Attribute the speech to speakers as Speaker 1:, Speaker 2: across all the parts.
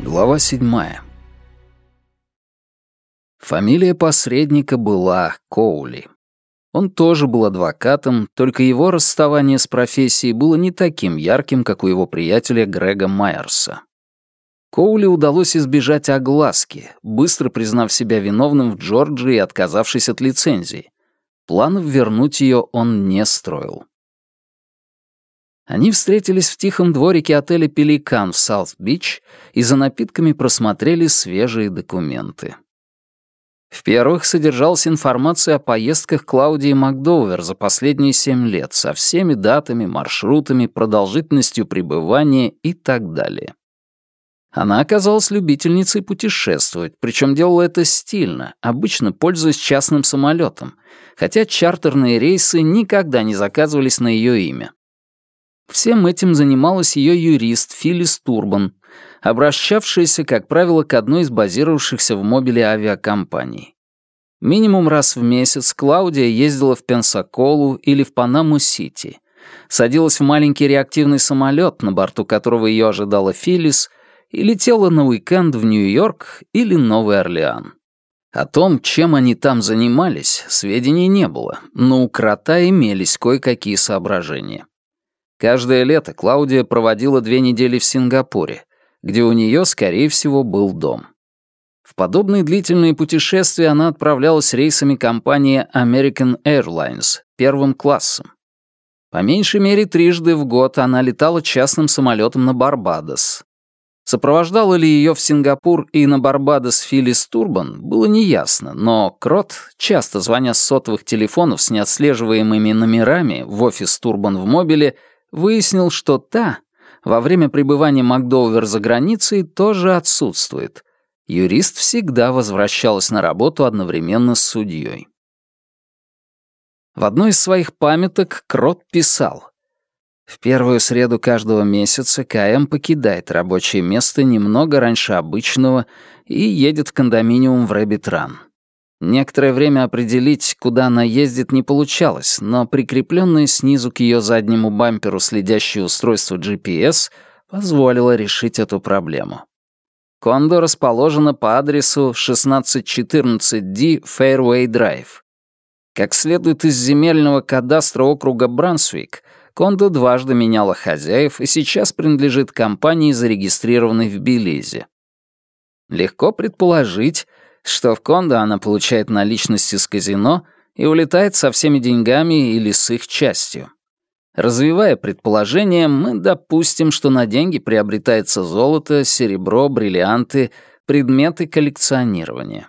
Speaker 1: Глава седьмая. Фамилия посредника была Коули. Он тоже был адвокатом, только его расставание с профессией было не таким ярким, как у его приятеля Грега Майерса. Коули удалось избежать огласки, быстро признав себя виновным в Джорджии и отказавшись от лицензии. Планов вернуть ее он не строил. Они встретились в тихом дворике отеля «Пеликан» в Саут-Бич и за напитками просмотрели свежие документы. В первых содержалась информация о поездках Клаудии Макдоувер за последние семь лет со всеми датами, маршрутами, продолжительностью пребывания и так далее. Она оказалась любительницей путешествовать, причем делала это стильно, обычно пользуясь частным самолетом, хотя чартерные рейсы никогда не заказывались на ее имя. Всем этим занималась ее юрист Филлис Турбан, обращавшаяся, как правило, к одной из базировавшихся в мобиле авиакомпаний. Минимум раз в месяц Клаудия ездила в Пенсаколу или в Панаму-Сити, садилась в маленький реактивный самолет, на борту которого ее ожидала Филлис, и летела на уикенд в Нью-Йорк или Новый Орлеан. О том, чем они там занимались, сведений не было, но у крота имелись кое-какие соображения. Каждое лето Клаудия проводила две недели в Сингапуре, где у нее, скорее всего, был дом. В подобные длительные путешествия она отправлялась рейсами компании American Airlines первым классом. По меньшей мере трижды в год она летала частным самолетом на Барбадос. Сопровождала ли ее в Сингапур и на Барбадос Филлис Турбан, было неясно, но Крот, часто звоня с сотовых телефонов с неотслеживаемыми номерами в офис Турбан в мобиле, выяснил, что та во время пребывания Макдоувер за границей тоже отсутствует. Юрист всегда возвращалась на работу одновременно с судьей. В одной из своих памяток Крот писал «В первую среду каждого месяца КМ покидает рабочее место немного раньше обычного и едет в кондоминиум в Рэббитран. Некоторое время определить, куда она ездит, не получалось, но прикрепленное снизу к ее заднему бамперу следящее устройство GPS позволило решить эту проблему. Кондо расположена по адресу 1614D Fairway Drive. Как следует из земельного кадастра округа Брансвик, Кондо дважды меняла хозяев и сейчас принадлежит компании, зарегистрированной в Белизе. Легко предположить, что в Кондо она получает наличности с казино и улетает со всеми деньгами или с их частью. Развивая предположение, мы допустим, что на деньги приобретается золото, серебро, бриллианты, предметы коллекционирования.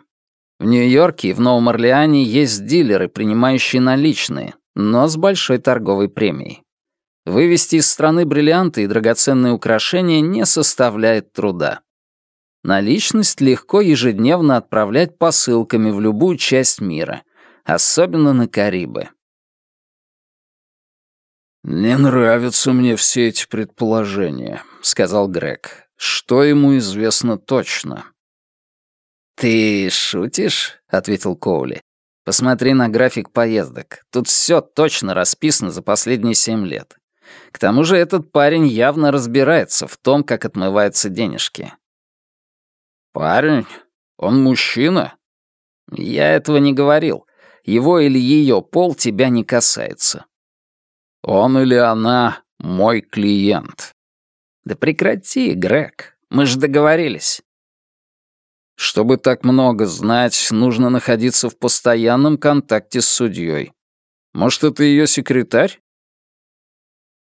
Speaker 1: В Нью-Йорке и в Новом Орлеане есть дилеры, принимающие наличные, но с большой торговой премией. Вывести из страны бриллианты и драгоценные украшения не составляет труда. Наличность легко ежедневно отправлять посылками в любую часть мира, особенно на Карибы.
Speaker 2: «Не нравятся мне все эти предположения», — сказал Грег. «Что ему известно точно?»
Speaker 1: «Ты шутишь?» — ответил Коули. «Посмотри на график поездок. Тут все точно расписано за последние семь лет. К тому же этот парень явно разбирается в том, как отмываются денежки.
Speaker 2: «Парень? Он мужчина?»
Speaker 1: «Я этого не говорил. Его или ее пол тебя не касается».
Speaker 2: «Он или она мой клиент».
Speaker 1: «Да прекрати, Грег. Мы же договорились».
Speaker 2: Чтобы так много знать, нужно находиться в постоянном контакте с судьей. Может, это ее секретарь?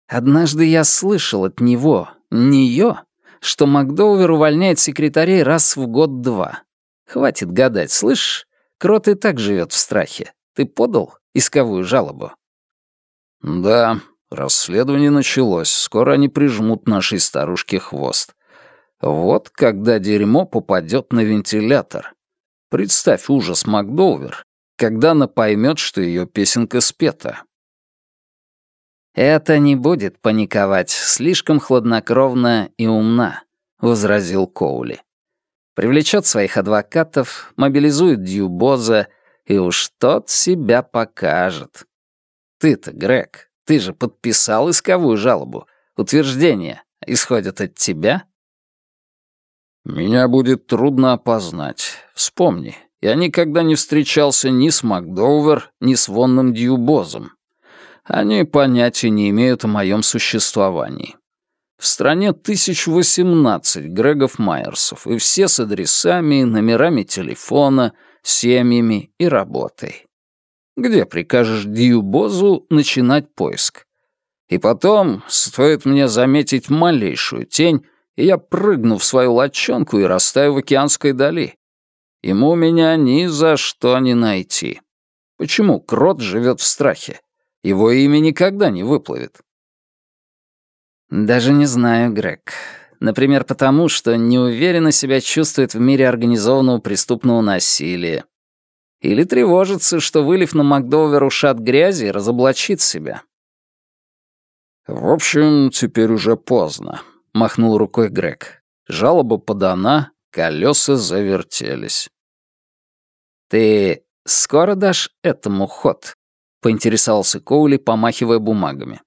Speaker 1: Однажды я слышал от него, нее, что Макдоувер увольняет секретарей раз в год-два. Хватит гадать, слышишь? Крот и так живет в страхе. Ты подал исковую жалобу?
Speaker 2: Да, расследование началось. Скоро они прижмут нашей старушке хвост. Вот когда дерьмо попадет на вентилятор. Представь ужас Макдоувер, когда она поймет, что ее песенка спета.
Speaker 1: «Это не будет паниковать, слишком хладнокровно и умна», — возразил Коули. «Привлечет своих адвокатов, мобилизует Дьюбоза, и уж тот себя покажет. Ты-то, Грег, Ты же подписал исковую жалобу. Утверждение исходит от тебя?»
Speaker 2: «Меня будет трудно опознать. Вспомни, я никогда не встречался ни с Макдоувер, ни с Вонным Дьюбозом. Они понятия не имеют о моем существовании. В стране 1018 Грегов Майерсов, и все с адресами, номерами телефона, семьями и работой. Где прикажешь Дьюбозу начинать поиск? И потом, стоит мне заметить малейшую тень, и я прыгну в свою лодчонку и растаю в океанской дали. Ему меня ни за что не найти. Почему крот живет в страхе? Его имя никогда не выплывет.
Speaker 1: Даже не знаю, Грег. Например, потому, что неуверенно себя чувствует в мире организованного преступного насилия. Или тревожится, что, вылив на Макдовер ушат грязи, разоблачит себя.
Speaker 2: «В общем, теперь уже поздно», — махнул рукой Грег. Жалоба подана, колеса завертелись.
Speaker 1: «Ты скоро дашь этому ход?» — поинтересовался Коули, помахивая бумагами.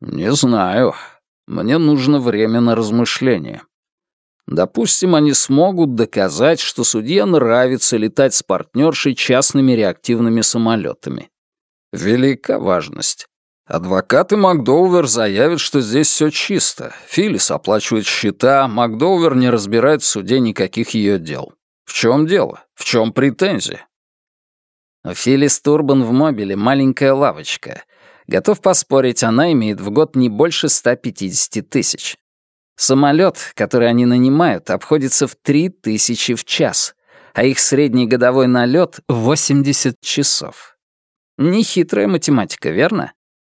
Speaker 2: «Не знаю. Мне нужно время на размышление. Допустим, они смогут доказать, что судье нравится летать с партнершей частными реактивными самолетами. Велика важность. Адвокаты Макдоувер заявят, что здесь все чисто. Филлис оплачивает счета, Макдоувер не разбирает в суде никаких ее дел. В чем дело? В чем претензия?
Speaker 1: У Филлис Турбан в мобиле маленькая лавочка — Готов поспорить, она имеет в год не больше 150 тысяч. Самолет, который они нанимают, обходится в 3 тысячи в час, а их средний годовой налет — 80 часов. Нехитрая математика, верно?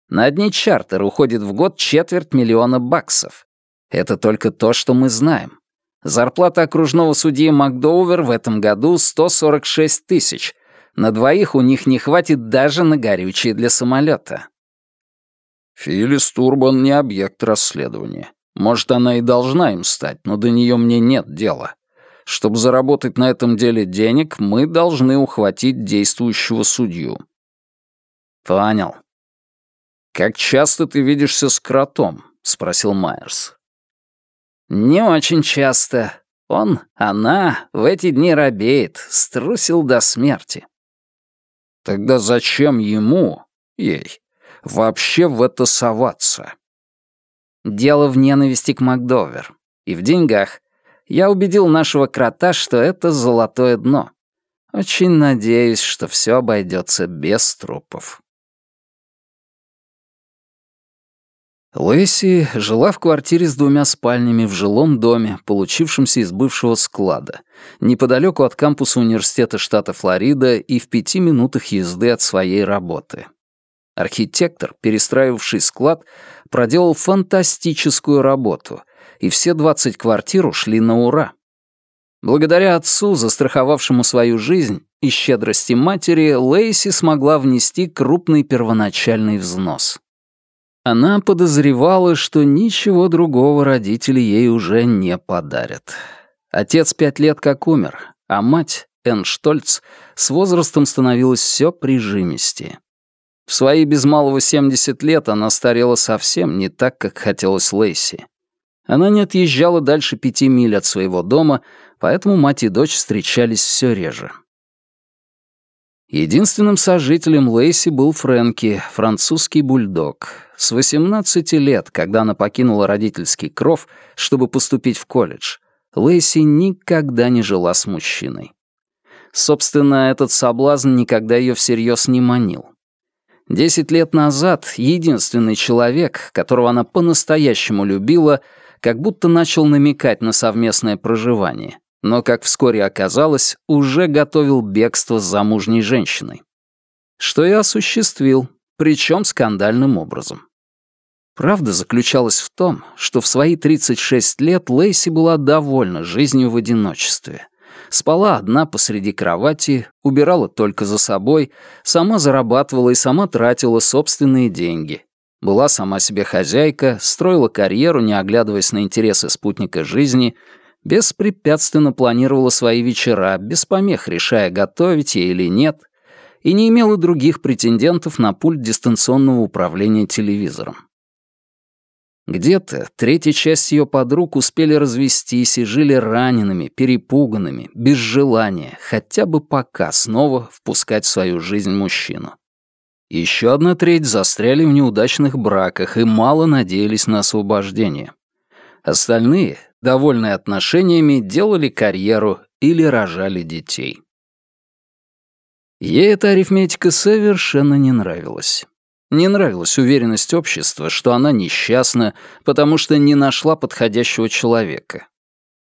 Speaker 1: На одни чартеры уходит в год четверть миллиона баксов. Это только то, что мы знаем. Зарплата окружного судьи Макдоувер в этом году 146 тысяч. На двоих у них не хватит даже на горючее для самолета.
Speaker 2: Филлис Турбан не объект расследования. Может, она и должна им стать, но до нее мне нет дела. Чтобы заработать на этом деле денег, мы должны ухватить действующего судью.
Speaker 1: Понял.
Speaker 2: Как часто ты видишься с кротом? спросил Майерс.
Speaker 1: Не очень часто. Он, она в эти дни робеет, струсил до смерти.
Speaker 2: Тогда зачем ему, ей, вообще в это соваться?
Speaker 1: Дело в ненависти к Макдовер. И в деньгах. Я убедил нашего крота, что это золотое дно. Очень надеюсь, что все обойдется без трупов. Лэйси жила в квартире с двумя спальнями в жилом доме, получившемся из бывшего склада, неподалеку от кампуса университета штата Флорида и в пяти минутах езды от своей работы. Архитектор, перестраивавший склад, проделал фантастическую работу, и все 20 квартир ушли на ура. Благодаря отцу, застраховавшему свою жизнь, и щедрости матери, Лейси смогла внести крупный первоначальный взнос. Она подозревала, что ничего другого родители ей уже не подарят. Отец пять лет как умер, а мать, Энн Штольц, с возрастом становилась все прижимистее. В свои без малого 70 лет она старела совсем не так, как хотелось Лейси. Она не отъезжала дальше пяти миль от своего дома, поэтому мать и дочь встречались все реже. Единственным сожителем Лейси был Фрэнки, французский бульдог. С 18 лет, когда она покинула родительский кров, чтобы поступить в колледж, Лейси никогда не жила с мужчиной. Собственно, этот соблазн никогда ее всерьез не манил. Десять лет назад единственный человек, которого она по-настоящему любила, как будто начал намекать на совместное проживание, но, как вскоре оказалось, уже готовил бегство с замужней женщиной. Что и осуществил, причем скандальным образом. Правда заключалась в том, что в свои 36 лет Лейси была довольна жизнью в одиночестве спала одна посреди кровати, убирала только за собой, сама зарабатывала и сама тратила собственные деньги. Была сама себе хозяйка, строила карьеру, не оглядываясь на интересы спутника жизни, беспрепятственно планировала свои вечера, без помех решая, готовить ей или нет, и не имела других претендентов на пульт дистанционного управления телевизором. Где-то третья часть ее подруг успели развестись и жили ранеными, перепуганными, без желания, хотя бы пока снова впускать в свою жизнь мужчину. Еще одна треть застряли в неудачных браках и мало надеялись на освобождение. Остальные, довольные отношениями, делали карьеру или рожали детей. Ей эта арифметика совершенно не нравилась. Не нравилась уверенность общества, что она несчастна, потому что не нашла подходящего человека.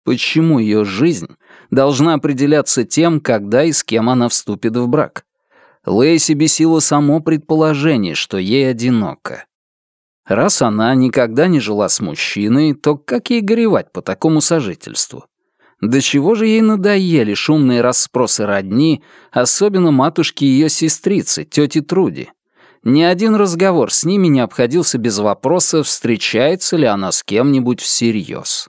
Speaker 1: Почему ее жизнь должна определяться тем, когда и с кем она вступит в брак? Лейси бесило само предположение, что ей одиноко. Раз она никогда не жила с мужчиной, то как ей горевать по такому сожительству? До чего же ей надоели шумные расспросы родни, особенно матушки ее сестрицы, тети Труди? Ни один разговор с ними не обходился без вопроса, встречается ли она с кем-нибудь всерьез.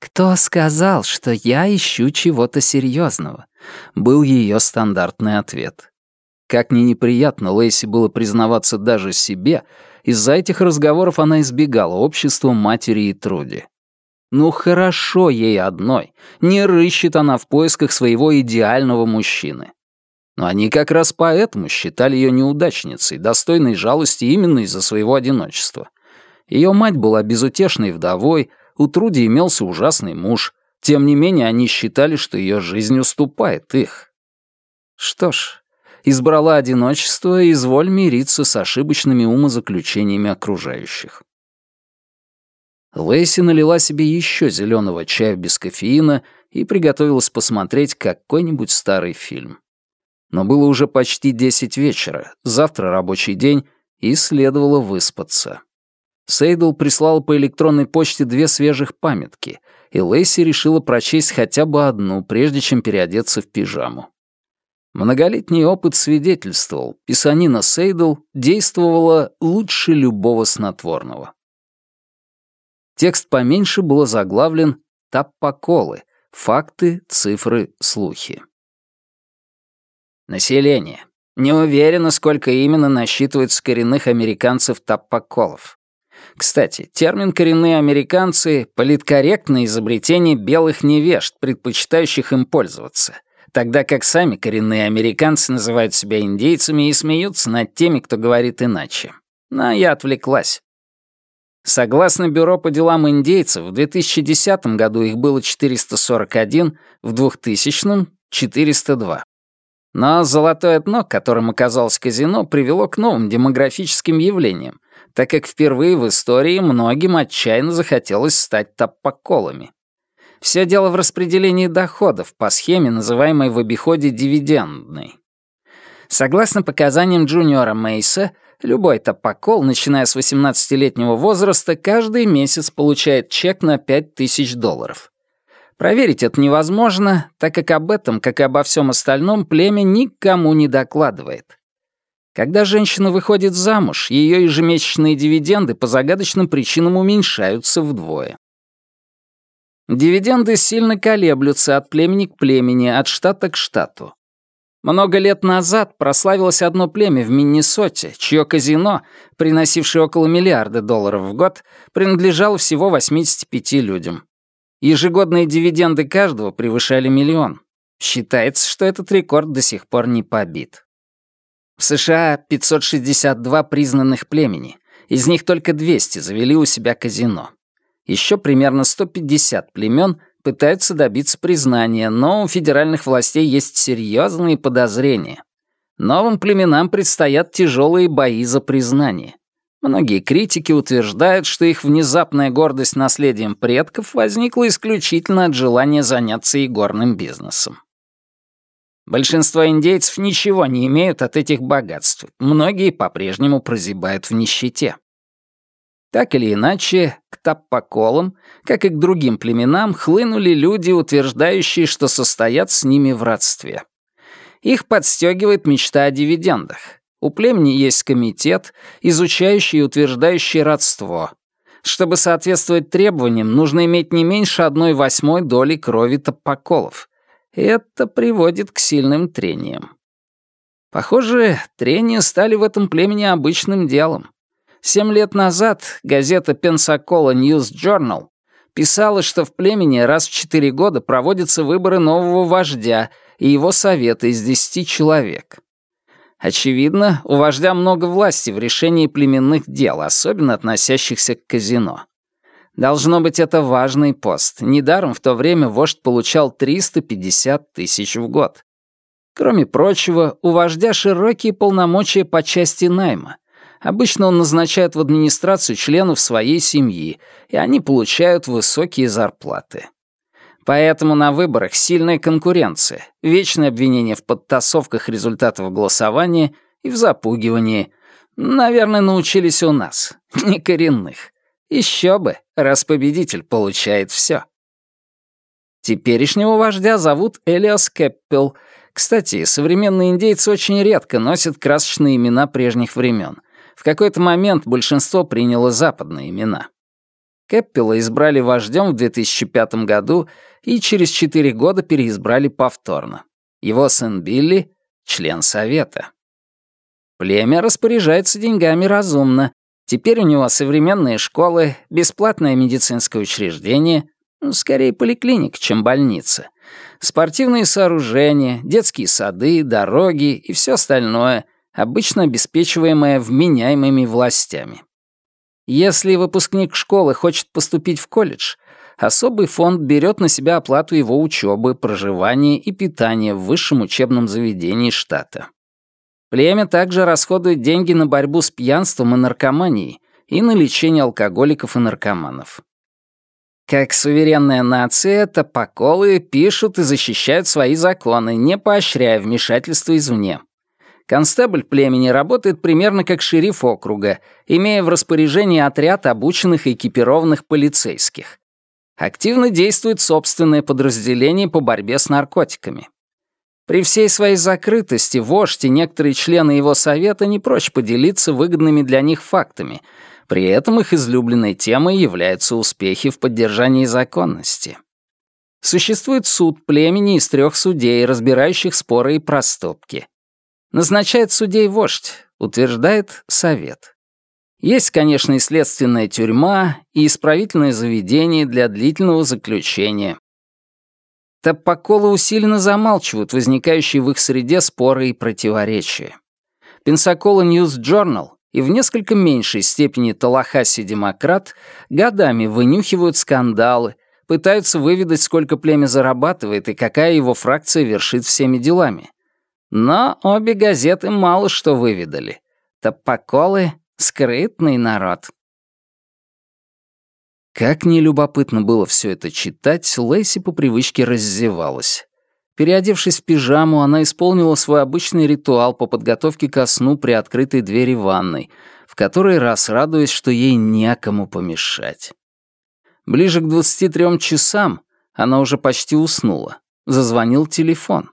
Speaker 1: «Кто сказал, что я ищу чего-то серьезного?» — был ее стандартный ответ. Как ни неприятно Лейси было признаваться даже себе, из-за этих разговоров она избегала общества матери и Труди. Ну хорошо ей одной, не рыщет она в поисках своего идеального мужчины. Но они как раз поэтому считали ее неудачницей, достойной жалости именно из-за своего одиночества. Ее мать была безутешной вдовой, у Труди имелся ужасный муж. Тем не менее, они считали, что ее жизнь уступает их. Что ж, избрала одиночество и изволь мириться с ошибочными умозаключениями окружающих. Лэйси налила себе еще зеленого чая без кофеина и приготовилась посмотреть какой-нибудь старый фильм. Но было уже почти десять вечера, завтра рабочий день, и следовало выспаться. Сейдл прислал по электронной почте две свежих памятки, и Лейси решила прочесть хотя бы одну, прежде чем переодеться в пижаму. Многолетний опыт свидетельствовал, писанина Сейдл действовала лучше любого снотворного. Текст поменьше был заглавлен «Таппоколы. Факты, цифры, слухи». Население. Не уверена, сколько именно насчитывается коренных американцев-таппоколов. Кстати, термин «коренные американцы» — политкорректное изобретение белых невежд, предпочитающих им пользоваться, тогда как сами коренные американцы называют себя индейцами и смеются над теми, кто говорит иначе. Но я отвлеклась. Согласно Бюро по делам индейцев, в 2010 году их было 441, в 2000 — 402. Но золотое дно, которым оказалось казино, привело к новым демографическим явлениям, так как впервые в истории многим отчаянно захотелось стать таппоколами. Все дело в распределении доходов по схеме, называемой в обиходе дивидендной. Согласно показаниям Джуниора Мейса, любой таппокол, начиная с 18-летнего возраста, каждый месяц получает чек на 5000 долларов. Проверить это невозможно, так как об этом, как и обо всем остальном, племя никому не докладывает. Когда женщина выходит замуж, ее ежемесячные дивиденды по загадочным причинам уменьшаются вдвое. Дивиденды сильно колеблются от племени к племени, от штата к штату. Много лет назад прославилось одно племя в Миннесоте, чье казино, приносившее около миллиарда долларов в год, принадлежало всего 85 людям. Ежегодные дивиденды каждого превышали миллион. Считается, что этот рекорд до сих пор не побит. В США 562 признанных племени, из них только 200 завели у себя казино. Еще примерно 150 племен пытаются добиться признания, но у федеральных властей есть серьезные подозрения. Новым племенам предстоят тяжелые бои за признание. Многие критики утверждают, что их внезапная гордость наследием предков возникла исключительно от желания заняться игорным бизнесом. Большинство индейцев ничего не имеют от этих богатств, многие по-прежнему прозябают в нищете. Так или иначе, к таппоколам, как и к другим племенам, хлынули люди, утверждающие, что состоят с ними в родстве. Их подстегивает мечта о дивидендах. У племени есть комитет, изучающий и утверждающий родство. Чтобы соответствовать требованиям, нужно иметь не меньше одной восьмой доли крови топоколов. Это приводит к сильным трениям. Похоже, трения стали в этом племени обычным делом. Семь лет назад газета Pensacola News Journal писала, что в племени раз в четыре года проводятся выборы нового вождя и его совета из десяти человек. Очевидно, у вождя много власти в решении племенных дел, особенно относящихся к казино. Должно быть, это важный пост. Недаром в то время вождь получал 350 тысяч в год. Кроме прочего, у вождя широкие полномочия по части найма. Обычно он назначает в администрацию членов своей семьи, и они получают высокие зарплаты. Поэтому на выборах сильная конкуренция, вечное обвинение в подтасовках результатов голосования и в запугивании. Наверное, научились у нас, не коренных. Еще бы, раз победитель получает все. Теперешнего вождя зовут Элиас Кэппел. Кстати, современные индейцы очень редко носят красочные имена прежних времен — в какой-то момент большинство приняло западные имена. Кэппела избрали вождем в 2005 году и через четыре года переизбрали повторно. Его сын Билли — член совета. Племя распоряжается деньгами разумно. Теперь у него современные школы, бесплатное медицинское учреждение, ну, скорее поликлиника, чем больница, спортивные сооружения, детские сады, дороги и все остальное — обычно обеспечиваемая вменяемыми властями. Если выпускник школы хочет поступить в колледж, особый фонд берет на себя оплату его учебы, проживания и питания в высшем учебном заведении штата. Племя также расходует деньги на борьбу с пьянством и наркоманией и на лечение алкоголиков и наркоманов. Как суверенная нация, топоколы пишут и защищают свои законы, не поощряя вмешательство извне. Констебль племени работает примерно как шериф округа, имея в распоряжении отряд обученных и экипированных полицейских. Активно действует собственное подразделение по борьбе с наркотиками. При всей своей закрытости вождь и некоторые члены его совета не прочь поделиться выгодными для них фактами. При этом их излюбленной темой являются успехи в поддержании законности. Существует суд племени из трех судей, разбирающих споры и проступки. Назначает судей вождь, утверждает совет. Есть, конечно, и следственная тюрьма, и исправительное заведение для длительного заключения. Таппоколы усиленно замалчивают возникающие в их среде споры и противоречия. Pensacola News Journal и в несколько меньшей степени Tallahassee Democrat годами вынюхивают скандалы, пытаются выведать, сколько племя зарабатывает и какая его фракция вершит всеми делами. Но обе газеты мало что выведали. Топоколы — скрытный народ. Как нелюбопытно было все это читать, Лейси по привычке раздевалась. Переодевшись в пижаму, она исполнила свой обычный ритуал по подготовке ко сну при открытой двери ванной, в которой раз радуясь, что ей некому помешать. Ближе к 23 часам она уже почти уснула. Зазвонил телефон.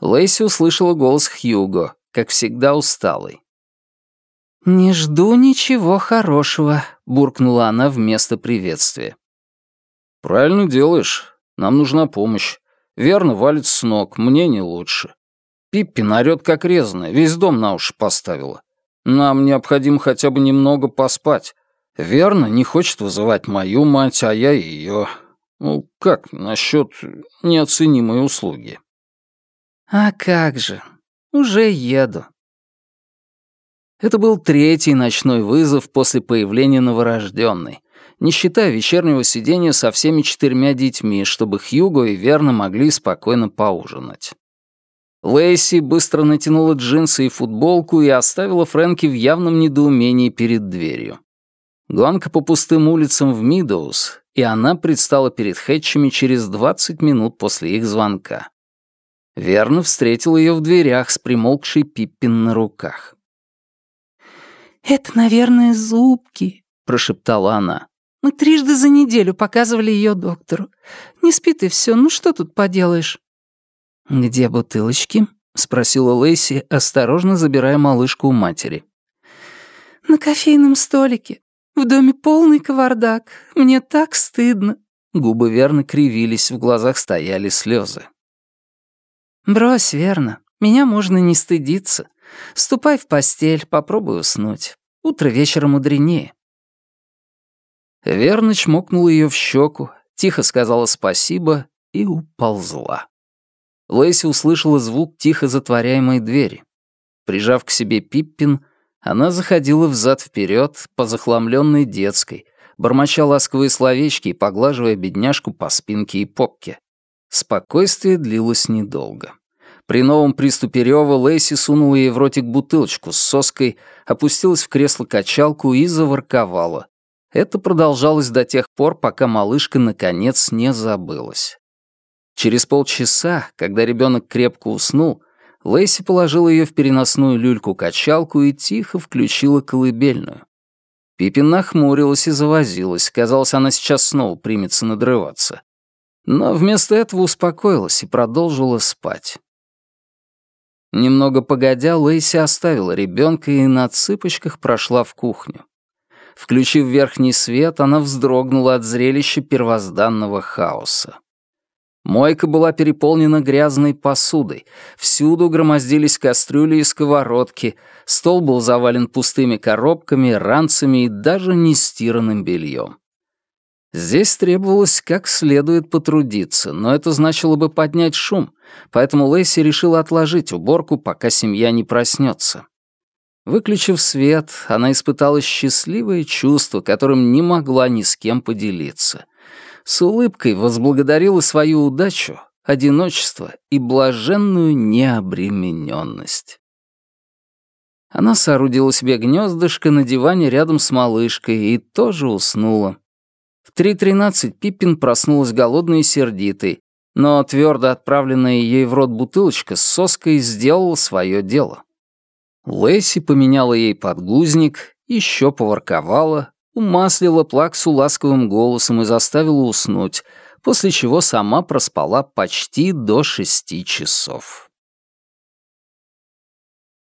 Speaker 1: Лэйси услышала голос Хьюго, как всегда усталый. «Не жду ничего хорошего», — буркнула она вместо приветствия. «Правильно делаешь. Нам нужна помощь. Верно валит с ног, мне не лучше. Пиппи орёт как резаная, весь дом на уши поставила. Нам необходимо хотя бы немного поспать. Верно не хочет вызывать мою мать, а я ее. Ну, как насчет неоценимой услуги?» «А как же, уже еду». Это был третий ночной вызов после появления новорожденной, не считая вечернего сидения со всеми четырьмя детьми, чтобы Хьюго и Верна могли спокойно поужинать. Лейси быстро натянула джинсы и футболку и оставила Фрэнки в явном недоумении перед дверью. Гонка по пустым улицам в Мидоус, и она предстала перед Хэтчами через 20 минут после их звонка. Верно встретил ее в дверях с примолкшей Пиппин на руках.
Speaker 3: «Это, наверное, зубки», — прошептала она. «Мы трижды за неделю показывали ее доктору. Не спит и все, ну что тут поделаешь?»
Speaker 1: «Где бутылочки?» — спросила Лэйси, осторожно забирая малышку у матери.
Speaker 3: «На кофейном столике. В доме полный кавардак. Мне так стыдно».
Speaker 1: Губы верно кривились, в глазах стояли слезы.
Speaker 3: «Брось, верно. Меня можно не стыдиться. Ступай в постель, попробуй уснуть. Утро вечера мудренее».
Speaker 1: Верна чмокнула ее в щеку, тихо сказала спасибо и уползла. Лэйси услышала звук тихо затворяемой двери. Прижав к себе Пиппин, она заходила взад-вперед по захламленной детской, бормоча ласковые словечки и поглаживая бедняжку по спинке и попке. Спокойствие длилось недолго. При новом приступе рева Лэйси сунула ей в ротик бутылочку с соской, опустилась в кресло-качалку и заворковала. Это продолжалось до тех пор, пока малышка наконец не забылась. Через полчаса, когда ребенок крепко уснул, Лэйси положила ее в переносную люльку-качалку и тихо включила колыбельную. Пипин нахмурилась и завозилась. Казалось, она сейчас снова примется надрываться. Но вместо этого успокоилась и продолжила спать. Немного погодя, Лэйси оставила ребенка и на цыпочках прошла в кухню. Включив верхний свет, она вздрогнула от зрелища первозданного хаоса. Мойка была переполнена грязной посудой, всюду громоздились кастрюли и сковородки, стол был завален пустыми коробками, ранцами и даже нестиранным бельем. Здесь требовалось как следует потрудиться, но это значило бы поднять шум, поэтому Лэйси решила отложить уборку, пока семья не проснется. Выключив свет, она испытала счастливое чувство, которым не могла ни с кем поделиться — с улыбкой возблагодарила свою удачу, одиночество и блаженную необремененность. Она соорудила себе гнездышко на диване рядом с малышкой и тоже уснула. В 3.13 Пиппин проснулась голодной и сердитой, но твердо отправленная ей в рот бутылочка с соской сделала свое дело. Лэйси поменяла ей подгузник, еще поворковала, умаслила плаксу ласковым голосом и заставила уснуть, после чего сама проспала почти до шести часов.